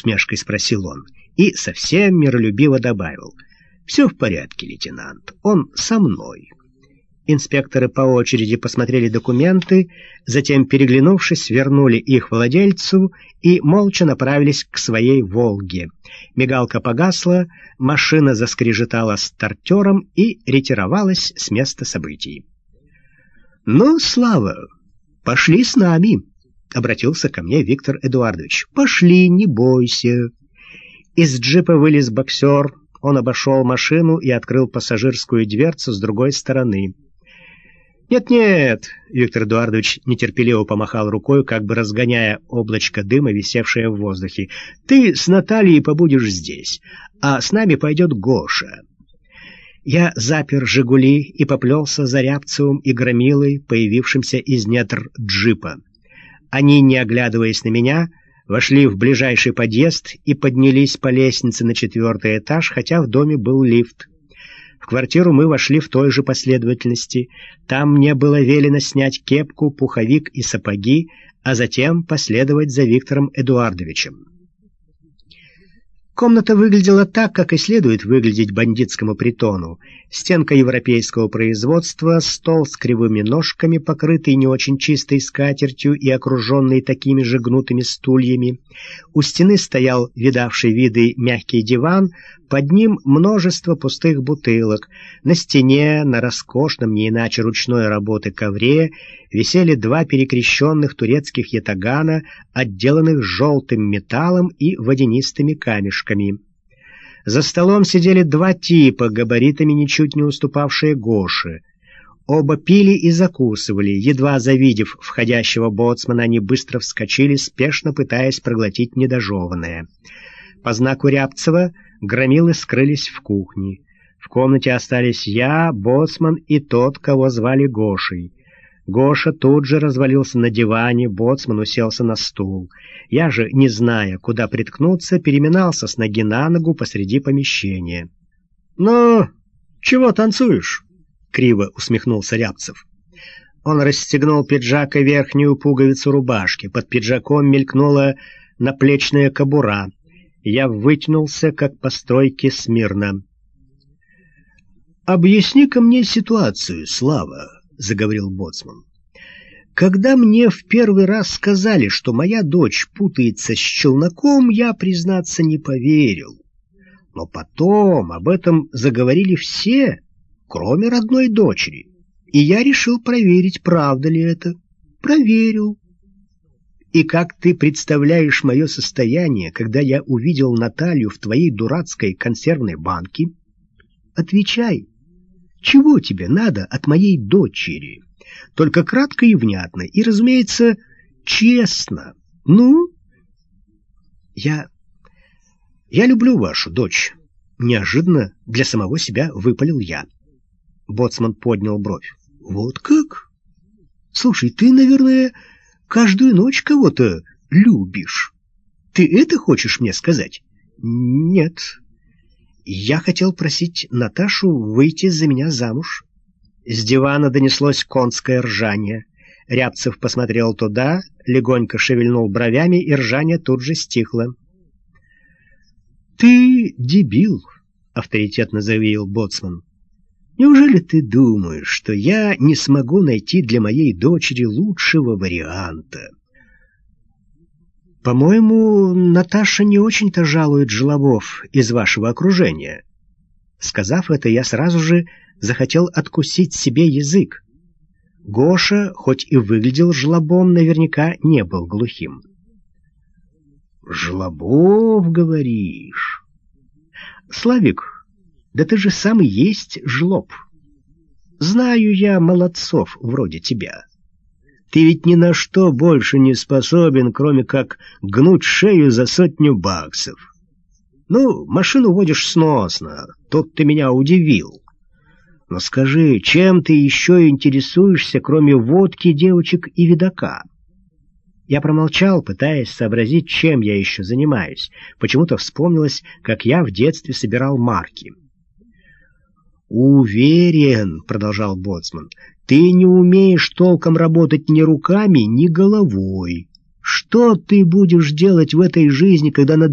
усмешкой спросил он и совсем миролюбиво добавил. «Все в порядке, лейтенант, он со мной». Инспекторы по очереди посмотрели документы, затем, переглянувшись, вернули их владельцу и молча направились к своей «Волге». Мигалка погасла, машина заскрежетала стартером и ретировалась с места событий. «Ну, Слава, пошли с нами!» — обратился ко мне Виктор Эдуардович. «Пошли, не бойся!» Из джипа вылез боксер, он обошел машину и открыл пассажирскую дверцу с другой стороны. «Нет-нет», — Виктор Эдуардович нетерпеливо помахал рукой, как бы разгоняя облачко дыма, висевшее в воздухе. «Ты с Натальей побудешь здесь, а с нами пойдет Гоша». Я запер «Жигули» и поплелся за Рябцевым и Громилой, появившимся из недр джипа. Они, не оглядываясь на меня, вошли в ближайший подъезд и поднялись по лестнице на четвертый этаж, хотя в доме был лифт. В квартиру мы вошли в той же последовательности. Там мне было велено снять кепку, пуховик и сапоги, а затем последовать за Виктором Эдуардовичем. Комната выглядела так, как и следует выглядеть бандитскому притону. Стенка европейского производства, стол с кривыми ножками, покрытый не очень чистой скатертью и окруженный такими же гнутыми стульями. У стены стоял видавший виды мягкий диван, под ним множество пустых бутылок. На стене, на роскошном, не иначе ручной работы ковре, висели два перекрещенных турецких ятагана, отделанных желтым металлом и водянистыми камешками. За столом сидели два типа, габаритами ничуть не уступавшие Гоше. Оба пили и закусывали. Едва завидев входящего боцмана, они быстро вскочили, спешно пытаясь проглотить недожеванное. По знаку Рябцева громилы скрылись в кухне. В комнате остались я, боцман и тот, кого звали Гошей. Гоша тут же развалился на диване, боцман уселся на стул. Я же, не зная, куда приткнуться, переминался с ноги на ногу посреди помещения. «Ну, чего танцуешь?» — криво усмехнулся Рябцев. Он расстегнул пиджак и верхнюю пуговицу рубашки. Под пиджаком мелькнула наплечная кобура — я вытянулся, как по стройке смирно. «Объясни-ка мне ситуацию, Слава», — заговорил Боцман. «Когда мне в первый раз сказали, что моя дочь путается с челноком, я, признаться, не поверил. Но потом об этом заговорили все, кроме родной дочери, и я решил проверить, правда ли это. Проверил. И как ты представляешь мое состояние, когда я увидел Наталью в твоей дурацкой консервной банке? Отвечай, чего тебе надо от моей дочери? Только кратко и внятно, и, разумеется, честно. Ну? Я... я люблю вашу дочь. Неожиданно для самого себя выпалил я. Боцман поднял бровь. Вот как? Слушай, ты, наверное каждую ночь кого-то любишь. Ты это хочешь мне сказать? Нет. Я хотел просить Наташу выйти за меня замуж. С дивана донеслось конское ржание. Рябцев посмотрел туда, легонько шевельнул бровями, и ржание тут же стихло. «Ты дебил», — авторитетно заявил Боцман. Неужели ты думаешь, что я не смогу найти для моей дочери лучшего варианта? По-моему, Наташа не очень-то жалует жлобов из вашего окружения. Сказав это, я сразу же захотел откусить себе язык. Гоша, хоть и выглядел жлобом, наверняка не был глухим. «Жлобов, говоришь?» «Славик, да ты же сам и есть жлоб. Знаю я молодцов вроде тебя. Ты ведь ни на что больше не способен, кроме как гнуть шею за сотню баксов. Ну, машину водишь сносно, тут ты меня удивил. Но скажи, чем ты еще интересуешься, кроме водки, девочек и видака? Я промолчал, пытаясь сообразить, чем я еще занимаюсь. Почему-то вспомнилось, как я в детстве собирал марки. «Уверен», — продолжал Боцман, — «ты не умеешь толком работать ни руками, ни головой. Что ты будешь делать в этой жизни, когда надорвешь